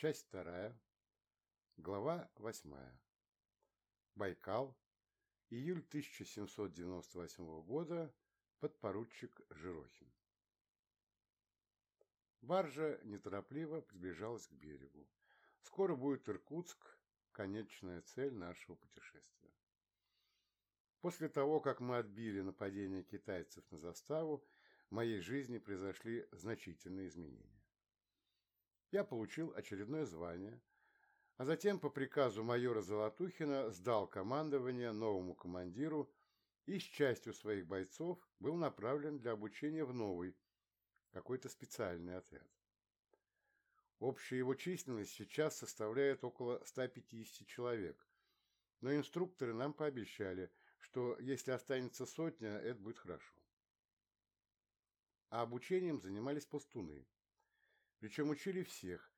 Часть вторая. Глава восьмая. Байкал. Июль 1798 года. Подпоручик Жирохин. Баржа неторопливо приближалась к берегу. Скоро будет Иркутск, конечная цель нашего путешествия. После того, как мы отбили нападение китайцев на заставу, в моей жизни произошли значительные изменения. Я получил очередное звание, а затем по приказу майора Золотухина сдал командование новому командиру и с частью своих бойцов был направлен для обучения в новый, какой-то специальный отряд. Общая его численность сейчас составляет около 150 человек, но инструкторы нам пообещали, что если останется сотня, это будет хорошо. А обучением занимались постуны. Причем учили всех,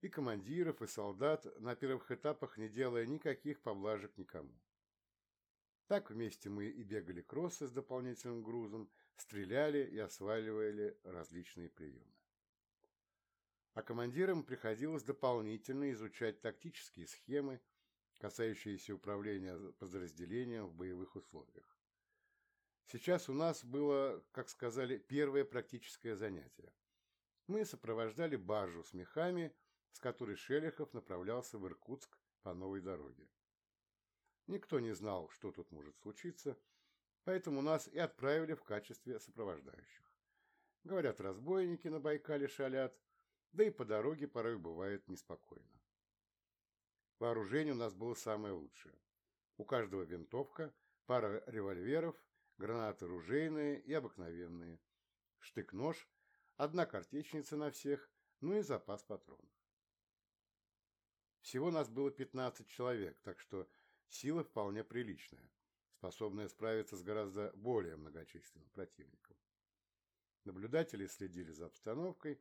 и командиров, и солдат, на первых этапах не делая никаких поблажек никому. Так вместе мы и бегали кроссы с дополнительным грузом, стреляли и осваивали различные приемы. А командирам приходилось дополнительно изучать тактические схемы, касающиеся управления подразделением в боевых условиях. Сейчас у нас было, как сказали, первое практическое занятие. Мы сопровождали баржу с мехами, с которой Шелехов направлялся в Иркутск по новой дороге. Никто не знал, что тут может случиться, поэтому нас и отправили в качестве сопровождающих. Говорят, разбойники на Байкале шалят, да и по дороге порой бывает неспокойно. Вооружение у нас было самое лучшее. У каждого винтовка, пара револьверов, гранаты ружейные и обыкновенные, штык-нож, одна картечница на всех, ну и запас патронов. Всего нас было 15 человек, так что сила вполне приличная, способная справиться с гораздо более многочисленным противником. Наблюдатели следили за обстановкой,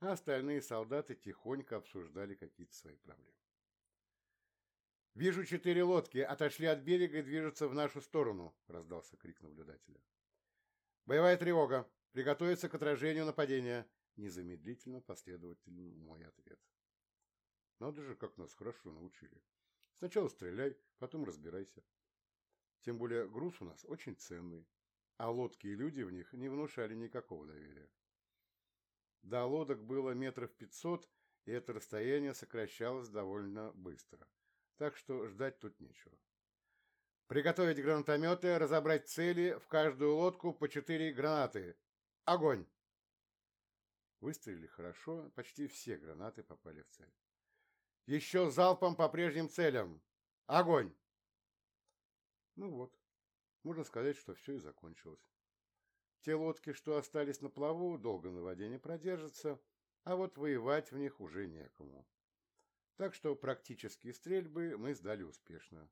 а остальные солдаты тихонько обсуждали какие-то свои проблемы. «Вижу четыре лодки, отошли от берега и движутся в нашу сторону», — раздался крик наблюдателя. «Боевая тревога! Приготовиться к отражению нападения!» Незамедлительно последовательный мой ответ. Надо же, как нас хорошо научили. Сначала стреляй, потом разбирайся. Тем более груз у нас очень ценный, а лодки и люди в них не внушали никакого доверия. До лодок было метров пятьсот, и это расстояние сокращалось довольно быстро – так что ждать тут нечего. Приготовить гранатометы, разобрать цели, в каждую лодку по четыре гранаты. Огонь! Выстрелили хорошо, почти все гранаты попали в цель. Еще залпом по прежним целям. Огонь! Ну вот, можно сказать, что все и закончилось. Те лодки, что остались на плаву, долго на воде не продержатся, а вот воевать в них уже некому. Так что практические стрельбы мы сдали успешно.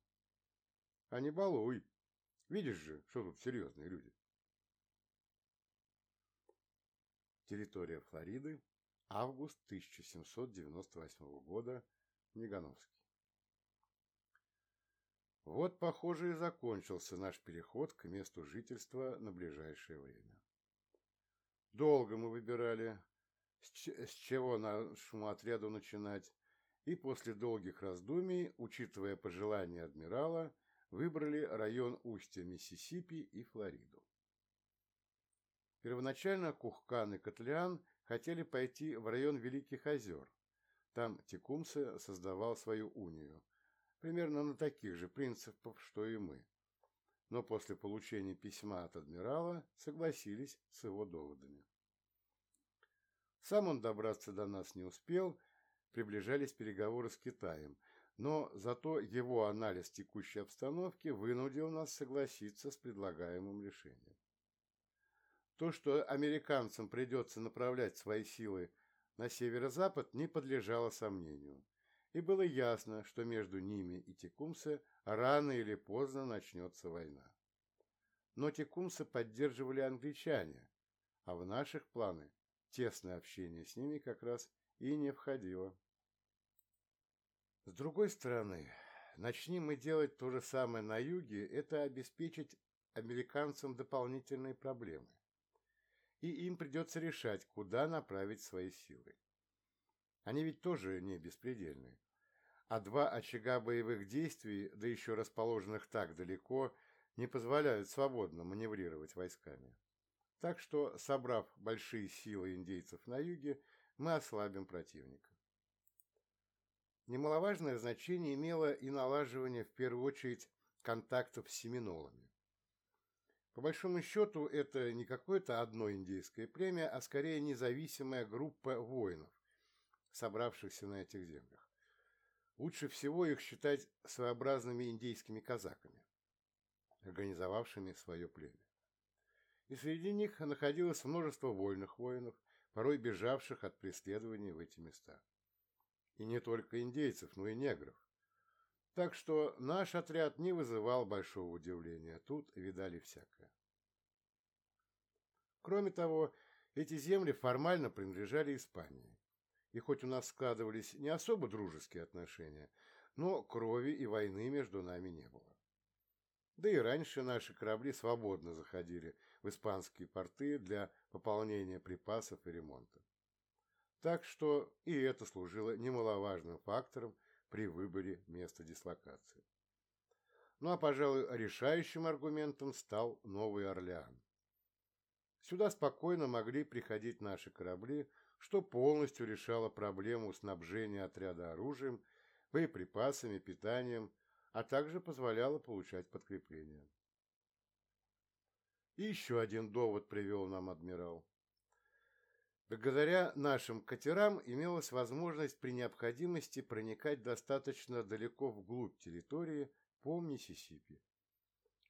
А не балуй. Видишь же, что тут серьезные люди. Территория Флориды. Август 1798 года. Негановский. Вот, похоже, и закончился наш переход к месту жительства на ближайшее время. Долго мы выбирали, с чего нашему отряду начинать, и после долгих раздумий, учитывая пожелания адмирала, выбрали район устья Миссисипи и Флориду. Первоначально Кухкан и Котлеан хотели пойти в район Великих озер. Там Текумсе создавал свою унию, примерно на таких же принципах, что и мы. Но после получения письма от адмирала согласились с его доводами. Сам он добраться до нас не успел, приближались переговоры с Китаем, но зато его анализ текущей обстановки вынудил нас согласиться с предлагаемым решением. То, что американцам придется направлять свои силы на северо-запад, не подлежало сомнению, и было ясно, что между ними и Текумсе рано или поздно начнется война. Но Текумсе поддерживали англичане, а в наших планы тесное общение с ними как раз и не входило. С другой стороны, начнем мы делать то же самое на юге, это обеспечить американцам дополнительные проблемы. И им придется решать, куда направить свои силы. Они ведь тоже не беспредельные. А два очага боевых действий, да еще расположенных так далеко, не позволяют свободно маневрировать войсками. Так что, собрав большие силы индейцев на юге, мы ослабим противника. Немаловажное значение имело и налаживание, в первую очередь, контактов с семинолами. По большому счету, это не какое-то одно индейское племя, а скорее независимая группа воинов, собравшихся на этих землях. Лучше всего их считать своеобразными индейскими казаками, организовавшими свое племя. И среди них находилось множество вольных воинов, порой бежавших от преследований в эти места. И не только индейцев, но и негров. Так что наш отряд не вызывал большого удивления, тут видали всякое. Кроме того, эти земли формально принадлежали Испании. И хоть у нас складывались не особо дружеские отношения, но крови и войны между нами не было. Да и раньше наши корабли свободно заходили в испанские порты для пополнения припасов и ремонта. Так что и это служило немаловажным фактором при выборе места дислокации. Ну а, пожалуй, решающим аргументом стал Новый Орлеан. Сюда спокойно могли приходить наши корабли, что полностью решало проблему снабжения отряда оружием, боеприпасами, питанием, а также позволяло получать подкрепление. И еще один довод привел нам адмирал. Благодаря нашим катерам имелась возможность при необходимости проникать достаточно далеко вглубь территории по Миссисипи.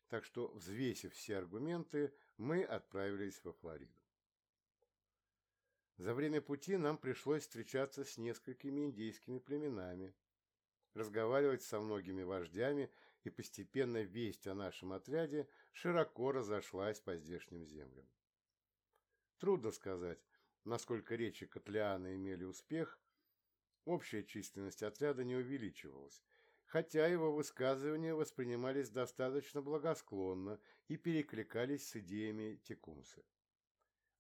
Так что, взвесив все аргументы, мы отправились во Флориду. За время пути нам пришлось встречаться с несколькими индейскими племенами, разговаривать со многими вождями, и постепенно весть о нашем отряде широко разошлась по здешним землям. Трудно сказать, насколько речи Котлеана имели успех, общая численность отряда не увеличивалась, хотя его высказывания воспринимались достаточно благосклонно и перекликались с идеями Текумсы.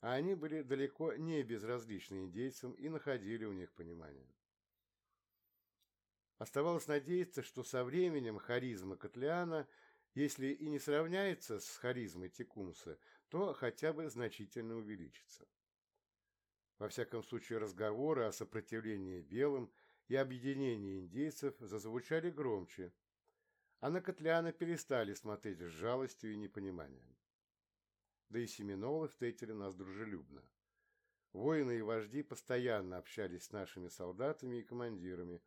А они были далеко не безразличны индейцам и находили у них понимание. Оставалось надеяться, что со временем харизма Котлеана, если и не сравняется с харизмой Текумса, то хотя бы значительно увеличится. Во всяком случае, разговоры о сопротивлении белым и объединении индейцев зазвучали громче, а на Котляна перестали смотреть с жалостью и непониманием. Да и семинолы встретили нас дружелюбно. Воины и вожди постоянно общались с нашими солдатами и командирами,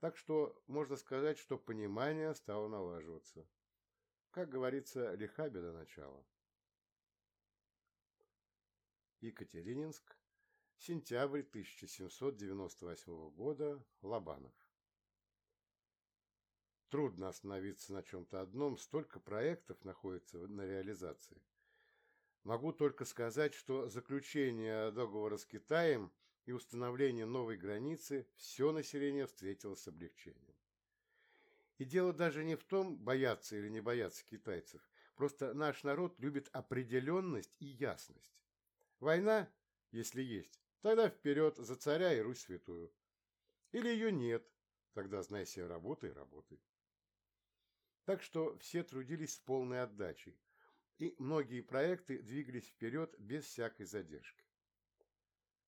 так что можно сказать, что понимание стало налаживаться. Как говорится, лиха беда начала. Екатерининск, Сентябрь 1798 года. Лобанов. Трудно остановиться на чем-то одном, столько проектов находится на реализации. Могу только сказать, что заключение договора с Китаем и установление новой границы все население встретило с облегчением. И дело даже не в том, бояться или не бояться китайцев. Просто наш народ любит определенность и ясность. Война, если есть, Тогда вперед за царя и Русь святую. Или ее нет, тогда знай себе работай, работай. Так что все трудились с полной отдачей, и многие проекты двигались вперед без всякой задержки.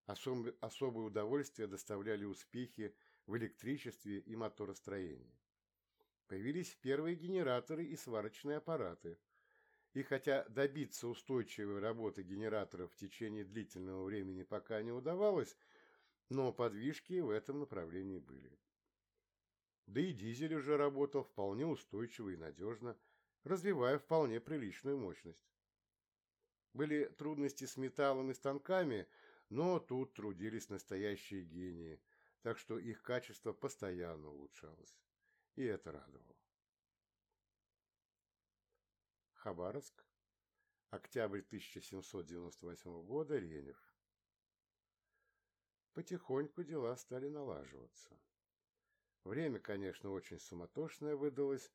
Особ... Особое удовольствие доставляли успехи в электричестве и моторостроении. Появились первые генераторы и сварочные аппараты – и хотя добиться устойчивой работы генераторов в течение длительного времени пока не удавалось, но подвижки в этом направлении были. Да и дизель уже работал вполне устойчиво и надежно, развивая вполне приличную мощность. Были трудности с металлом и станками, но тут трудились настоящие гении, так что их качество постоянно улучшалось. И это радовало. Хабаровск. Октябрь 1798 года. Ренев. Потихоньку дела стали налаживаться. Время, конечно, очень суматошное выдалось,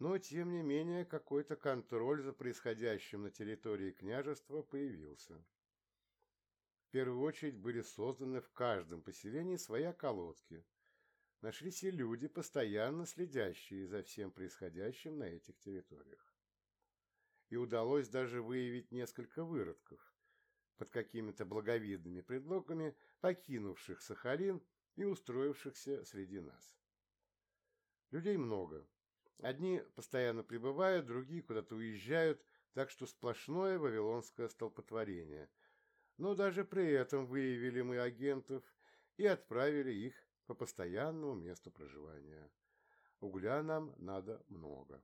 но, тем не менее, какой-то контроль за происходящим на территории княжества появился. В первую очередь были созданы в каждом поселении свои околотки. Нашлись и люди, постоянно следящие за всем происходящим на этих территориях. И удалось даже выявить несколько выродков, под какими-то благовидными предлогами покинувших Сахалин и устроившихся среди нас. Людей много. Одни постоянно прибывают, другие куда-то уезжают, так что сплошное вавилонское столпотворение. Но даже при этом выявили мы агентов и отправили их по постоянному месту проживания. Угля нам надо много.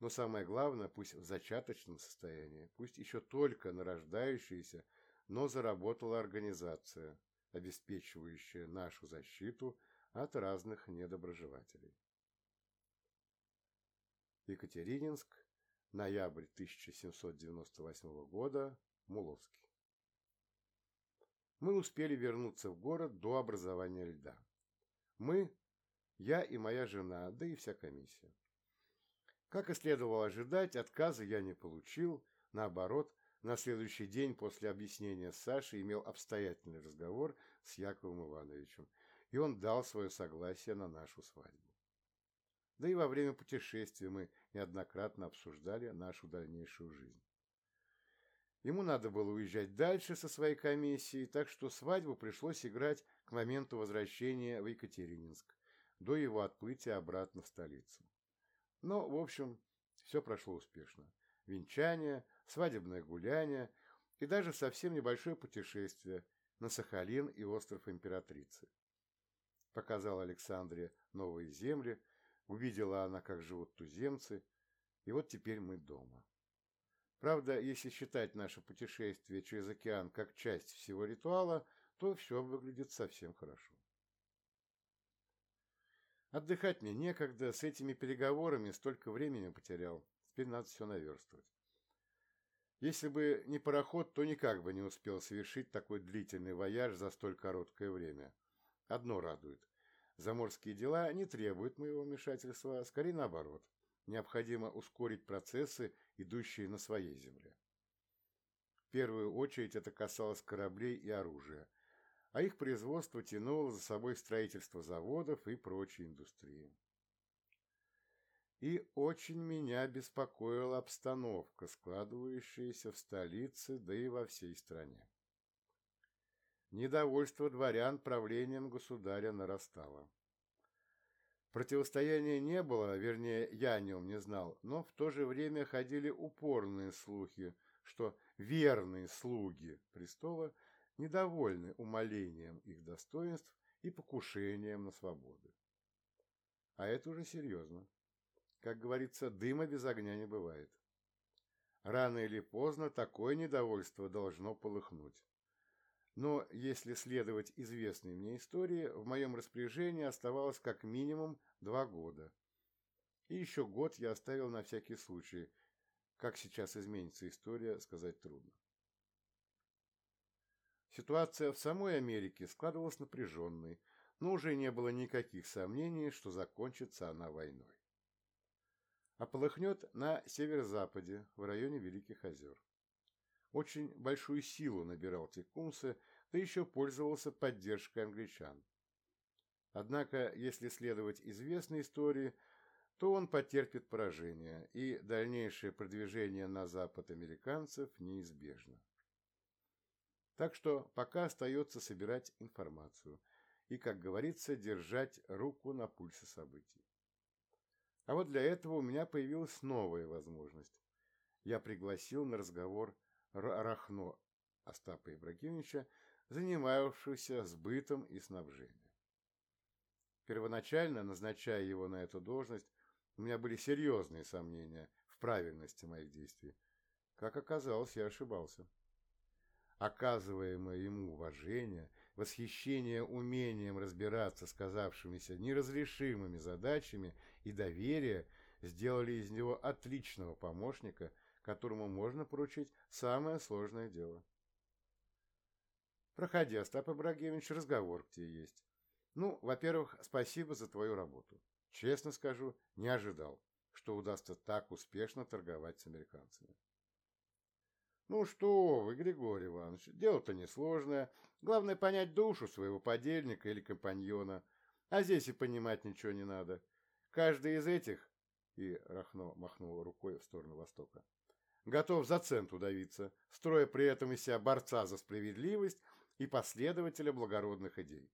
Но самое главное, пусть в зачаточном состоянии, пусть еще только нарождающаяся, но заработала организация, обеспечивающая нашу защиту от разных недоброжелателей. Екатерининск, ноябрь 1798 года, Муловский. Мы успели вернуться в город до образования льда. Мы, я и моя жена, да и вся комиссия. Как и следовало ожидать, отказа я не получил, наоборот, на следующий день после объяснения с Сашей имел обстоятельный разговор с Яковом Ивановичем, и он дал свое согласие на нашу свадьбу. Да и во время путешествия мы неоднократно обсуждали нашу дальнейшую жизнь. Ему надо было уезжать дальше со своей комиссией, так что свадьбу пришлось играть к моменту возвращения в Екатерининск, до его отплытия обратно в столицу. Но, в общем, все прошло успешно. Венчание, свадебное гуляние и даже совсем небольшое путешествие на Сахалин и остров Императрицы. Показал Александре новые земли, увидела она, как живут туземцы, и вот теперь мы дома. Правда, если считать наше путешествие через океан как часть всего ритуала, то все выглядит совсем хорошо. Отдыхать мне некогда, с этими переговорами столько времени потерял. Теперь надо все наверстывать. Если бы не пароход, то никак бы не успел совершить такой длительный вояж за столь короткое время. Одно радует. Заморские дела не требуют моего вмешательства, а скорее наоборот. Необходимо ускорить процессы, идущие на своей земле. В первую очередь это касалось кораблей и оружия – а их производство тянуло за собой строительство заводов и прочей индустрии. И очень меня беспокоила обстановка, складывающаяся в столице, да и во всей стране. Недовольство дворян правлением государя нарастало. Противостояния не было, вернее, я о нем не знал, но в то же время ходили упорные слухи, что верные слуги престола – недовольны умолением их достоинств и покушением на свободу. А это уже серьезно. Как говорится, дыма без огня не бывает. Рано или поздно такое недовольство должно полыхнуть. Но если следовать известной мне истории, в моем распоряжении оставалось как минимум два года. И еще год я оставил на всякий случай. Как сейчас изменится история, сказать трудно. Ситуация в самой Америке складывалась напряженной, но уже не было никаких сомнений, что закончится она войной. А полыхнет на северо-западе, в районе Великих озер. Очень большую силу набирал Текумсе, да еще пользовался поддержкой англичан. Однако, если следовать известной истории, то он потерпит поражение, и дальнейшее продвижение на запад американцев неизбежно. Так что пока остается собирать информацию и, как говорится, держать руку на пульсе событий. А вот для этого у меня появилась новая возможность. Я пригласил на разговор Рахно Остапа Ибрагимовича, занимавшегося сбытом и снабжением. Первоначально, назначая его на эту должность, у меня были серьезные сомнения в правильности моих действий. Как оказалось, я ошибался. Оказываемое ему уважение, восхищение умением разбираться с казавшимися неразрешимыми задачами и доверие сделали из него отличного помощника, которому можно поручить самое сложное дело. Проходи, Остап Ибрагимович, разговор к тебе есть. Ну, во-первых, спасибо за твою работу. Честно скажу, не ожидал, что удастся так успешно торговать с американцами. Ну что вы, Григорий Иванович, дело-то несложное. Главное понять душу своего подельника или компаньона. А здесь и понимать ничего не надо. Каждый из этих, и Рахно махнул рукой в сторону востока, готов за цент удавиться, строя при этом из себя борца за справедливость и последователя благородных идей.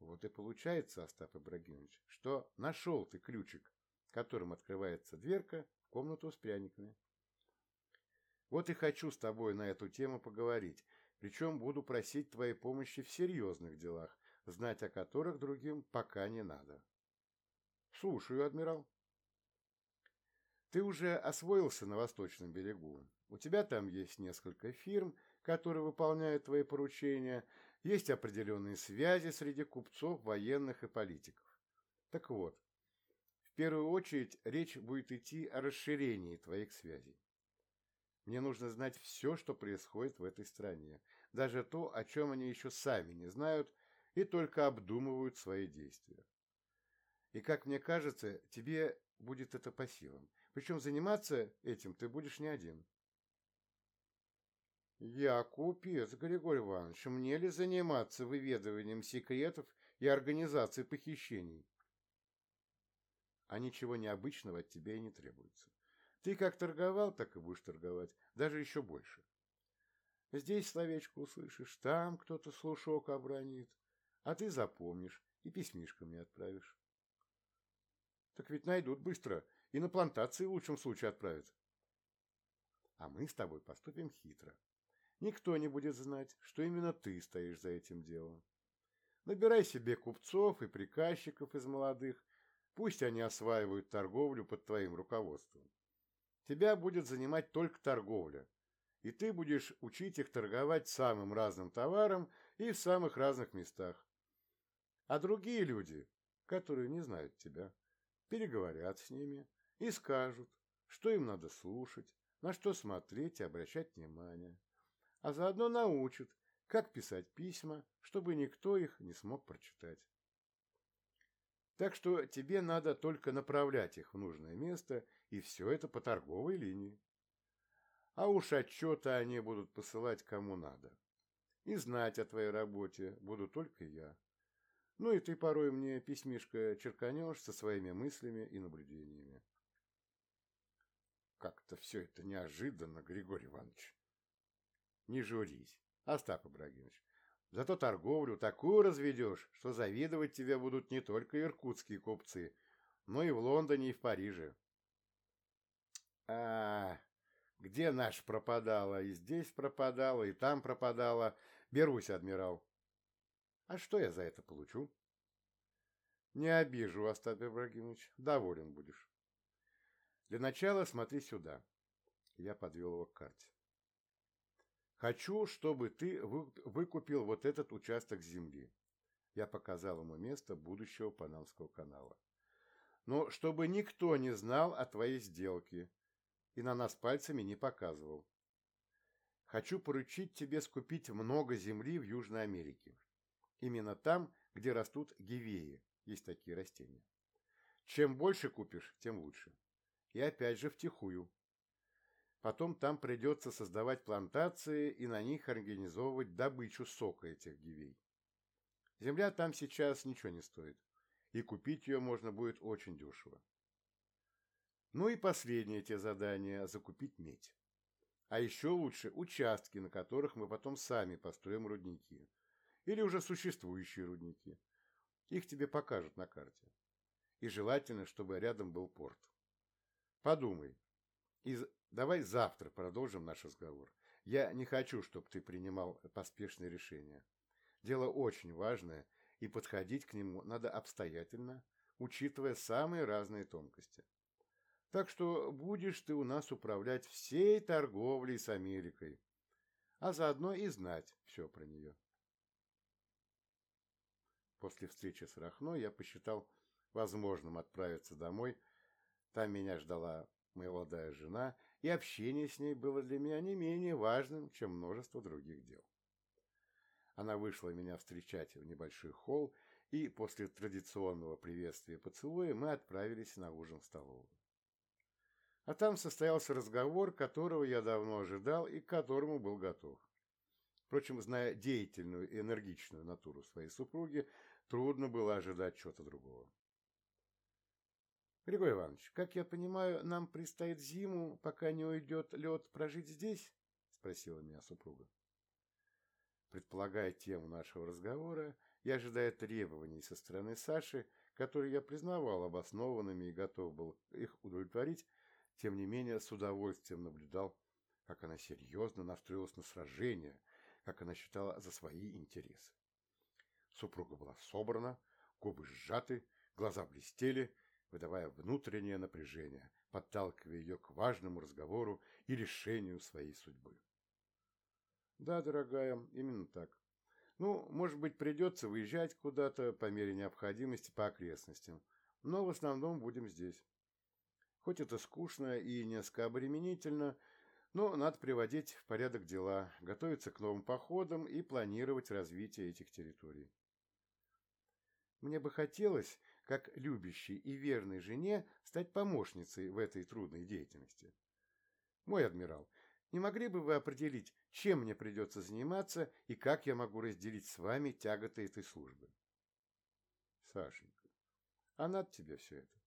Вот и получается, Остап Ибрагимович, что нашел ты ключик, которым открывается дверка в комнату с пряниками. Вот и хочу с тобой на эту тему поговорить, причем буду просить твоей помощи в серьезных делах, знать о которых другим пока не надо. Слушаю, адмирал. Ты уже освоился на восточном берегу. У тебя там есть несколько фирм, которые выполняют твои поручения, есть определенные связи среди купцов, военных и политиков. Так вот, в первую очередь речь будет идти о расширении твоих связей. Мне нужно знать все, что происходит в этой стране, даже то, о чем они еще сами не знают и только обдумывают свои действия. И, как мне кажется, тебе будет это по силам. Причем заниматься этим ты будешь не один. Я купец, Григорий Иванович, мне ли заниматься выведыванием секретов и организацией похищений? А ничего необычного от тебя и не требуется. Ты как торговал, так и будешь торговать, даже еще больше. Здесь словечко услышишь, там кто-то слушок обронит, а ты запомнишь и письмишками отправишь. Так ведь найдут быстро, и на плантации в лучшем случае отправят. А мы с тобой поступим хитро. Никто не будет знать, что именно ты стоишь за этим делом. Набирай себе купцов и приказчиков из молодых, пусть они осваивают торговлю под твоим руководством. Тебя будет занимать только торговля, и ты будешь учить их торговать самым разным товаром и в самых разных местах. А другие люди, которые не знают тебя, переговорят с ними и скажут, что им надо слушать, на что смотреть и обращать внимание, а заодно научат, как писать письма, чтобы никто их не смог прочитать. Так что тебе надо только направлять их в нужное место, и все это по торговой линии. А уж отчеты они будут посылать кому надо. И знать о твоей работе буду только я. Ну и ты порой мне письмишко черканешь со своими мыслями и наблюдениями. Как-то все это неожиданно, Григорий Иванович. Не журись, Остап Ибрагимович. Зато торговлю такую разведешь, что завидовать тебе будут не только иркутские купцы, но и в Лондоне, и в Париже. А, где наш пропадала? И здесь пропадала, и там пропадала. Берусь, адмирал. А что я за это получу? Не обижу, Остап Ибрагимович. Доволен будешь. Для начала смотри сюда. Я подвел его к карте. Хочу, чтобы ты выкупил вот этот участок земли. Я показал ему место будущего Панамского канала. Но чтобы никто не знал о твоей сделке и на нас пальцами не показывал. Хочу поручить тебе скупить много земли в Южной Америке. Именно там, где растут гивеи, есть такие растения. Чем больше купишь, тем лучше. И опять же втихую. Потом там придется создавать плантации и на них организовывать добычу сока этих гивей. Земля там сейчас ничего не стоит, и купить ее можно будет очень дешево. Ну и последнее те задания – закупить медь. А еще лучше участки, на которых мы потом сами построим рудники. Или уже существующие рудники. Их тебе покажут на карте. И желательно, чтобы рядом был порт. Подумай, и давай завтра продолжим наш разговор. Я не хочу, чтобы ты принимал поспешные решения. Дело очень важное, и подходить к нему надо обстоятельно, учитывая самые разные тонкости. Так что будешь ты у нас управлять всей торговлей с Америкой, а заодно и знать все про нее. После встречи с Рахно я посчитал возможным отправиться домой. Там меня ждала моя молодая жена, и общение с ней было для меня не менее важным, чем множество других дел. Она вышла меня встречать в небольшой холл, и после традиционного приветствия поцелуя мы отправились на ужин в столовую. А там состоялся разговор, которого я давно ожидал и к которому был готов. Впрочем, зная деятельную и энергичную натуру своей супруги, трудно было ожидать чего-то другого. Григорий Иванович, как я понимаю, нам предстоит зиму, пока не уйдет лед, прожить здесь? Спросила меня супруга. Предполагая тему нашего разговора, я ожидая требований со стороны Саши, которые я признавал обоснованными и готов был их удовлетворить, тем не менее с удовольствием наблюдал, как она серьезно настроилась на сражение, как она считала за свои интересы. Супруга была собрана, губы сжаты, глаза блестели, выдавая внутреннее напряжение, подталкивая ее к важному разговору и решению своей судьбы. Да, дорогая, именно так. Ну, может быть, придется выезжать куда-то по мере необходимости по окрестностям, но в основном будем здесь. Хоть это скучно и несколько обременительно, но надо приводить в порядок дела, готовиться к новым походам и планировать развитие этих территорий. Мне бы хотелось, как любящей и верной жене, стать помощницей в этой трудной деятельности. Мой адмирал, не могли бы вы определить, чем мне придется заниматься и как я могу разделить с вами тяготы этой службы? Сашенька, а надо тебе все это.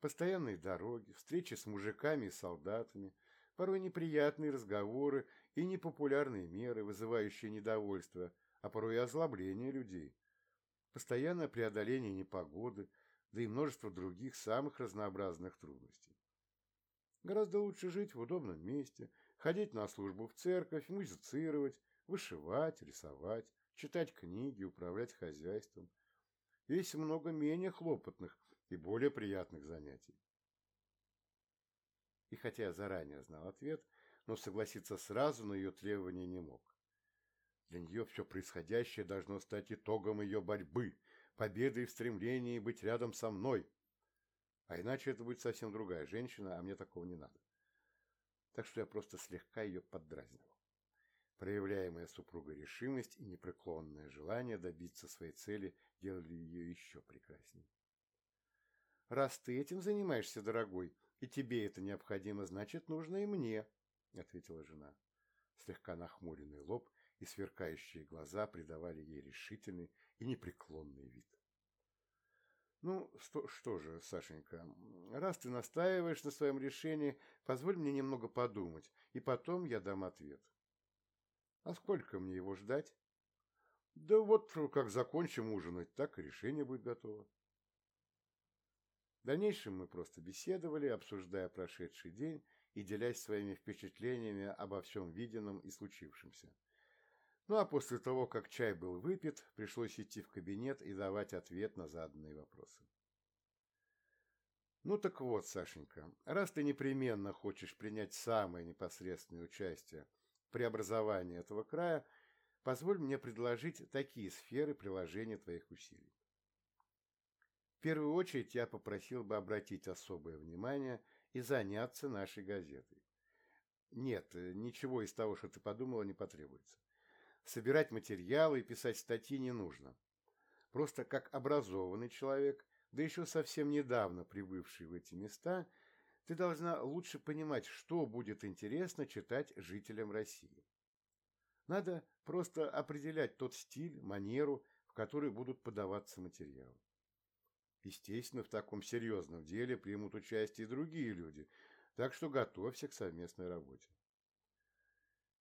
Постоянные дороги, встречи с мужиками и солдатами, порой неприятные разговоры и непопулярные меры, вызывающие недовольство, а порой и озлобление людей, постоянное преодоление непогоды, да и множество других самых разнообразных трудностей. Гораздо лучше жить в удобном месте, ходить на службу в церковь, музицировать, вышивать, рисовать, читать книги, управлять хозяйством. Есть много менее хлопотных и более приятных занятий. И хотя я заранее знал ответ, но согласиться сразу на ее требования не мог. Для нее все происходящее должно стать итогом ее борьбы, победой в стремлении быть рядом со мной. А иначе это будет совсем другая женщина, а мне такого не надо так что я просто слегка ее поддразнивал. Проявляемая супругой решимость и непреклонное желание добиться своей цели делали ее еще прекрасней. «Раз ты этим занимаешься, дорогой, и тебе это необходимо, значит, нужно и мне», — ответила жена. Слегка нахмуренный лоб и сверкающие глаза придавали ей решительный и непреклонный вид. Ну, что, что же, Сашенька, раз ты настаиваешь на своем решении, позволь мне немного подумать, и потом я дам ответ. А сколько мне его ждать? Да вот как закончим ужинать, так и решение будет готово. В дальнейшем мы просто беседовали, обсуждая прошедший день и делясь своими впечатлениями обо всем виденном и случившемся. Ну а после того, как чай был выпит, пришлось идти в кабинет и давать ответ на заданные вопросы. Ну так вот, Сашенька, раз ты непременно хочешь принять самое непосредственное участие в преобразовании этого края, позволь мне предложить такие сферы приложения твоих усилий. В первую очередь я попросил бы обратить особое внимание и заняться нашей газетой. Нет, ничего из того, что ты подумала, не потребуется. Собирать материалы и писать статьи не нужно. Просто как образованный человек, да еще совсем недавно прибывший в эти места, ты должна лучше понимать, что будет интересно читать жителям России. Надо просто определять тот стиль, манеру, в который будут подаваться материалы. Естественно, в таком серьезном деле примут участие и другие люди, так что готовься к совместной работе.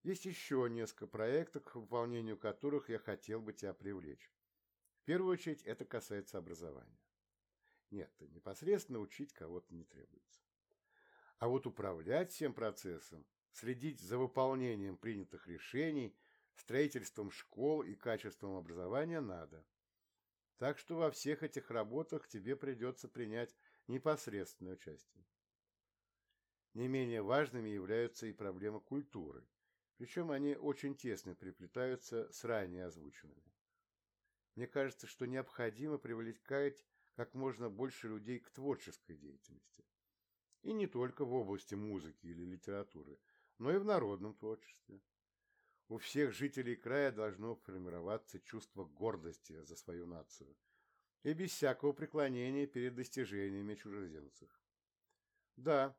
Есть еще несколько проектов, к выполнению которых я хотел бы тебя привлечь. В первую очередь это касается образования. Нет, непосредственно учить кого-то не требуется. А вот управлять всем процессом, следить за выполнением принятых решений, строительством школ и качеством образования надо. Так что во всех этих работах тебе придется принять непосредственное участие. Не менее важными являются и проблемы культуры – причем они очень тесно переплетаются с ранее озвученными. Мне кажется, что необходимо привлекать как можно больше людей к творческой деятельности. И не только в области музыки или литературы, но и в народном творчестве. У всех жителей края должно формироваться чувство гордости за свою нацию и без всякого преклонения перед достижениями чужеземцев. Да,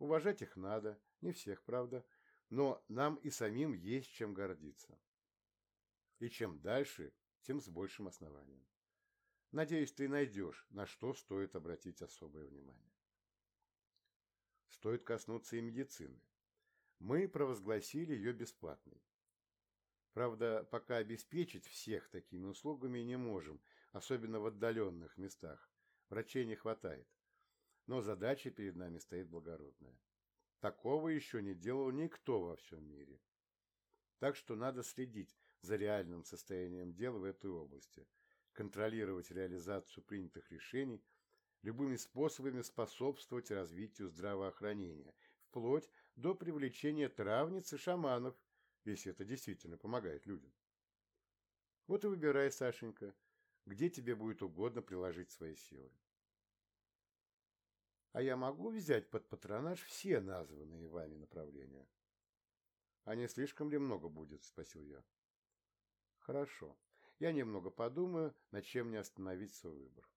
Уважать их надо, не всех, правда, но нам и самим есть чем гордиться. И чем дальше, тем с большим основанием. Надеюсь, ты найдешь, на что стоит обратить особое внимание. Стоит коснуться и медицины. Мы провозгласили ее бесплатной. Правда, пока обеспечить всех такими услугами не можем, особенно в отдаленных местах. Врачей не хватает. Но задача перед нами стоит благородная. Такого еще не делал никто во всем мире. Так что надо следить за реальным состоянием дел в этой области, контролировать реализацию принятых решений, любыми способами способствовать развитию здравоохранения, вплоть до привлечения травниц и шаманов, если это действительно помогает людям. Вот и выбирай, Сашенька, где тебе будет угодно приложить свои силы. А я могу взять под патронаж все названные вами направления? А не слишком ли много будет? Спросил я. Хорошо. Я немного подумаю, над чем мне остановить свой выбор.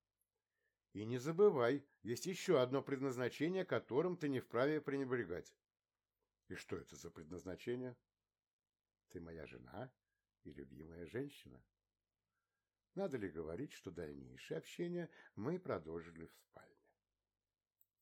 И не забывай, есть еще одно предназначение, которым ты не вправе пренебрегать. И что это за предназначение? Ты моя жена и любимая женщина. Надо ли говорить, что дальнейшее общение мы продолжили в спальне?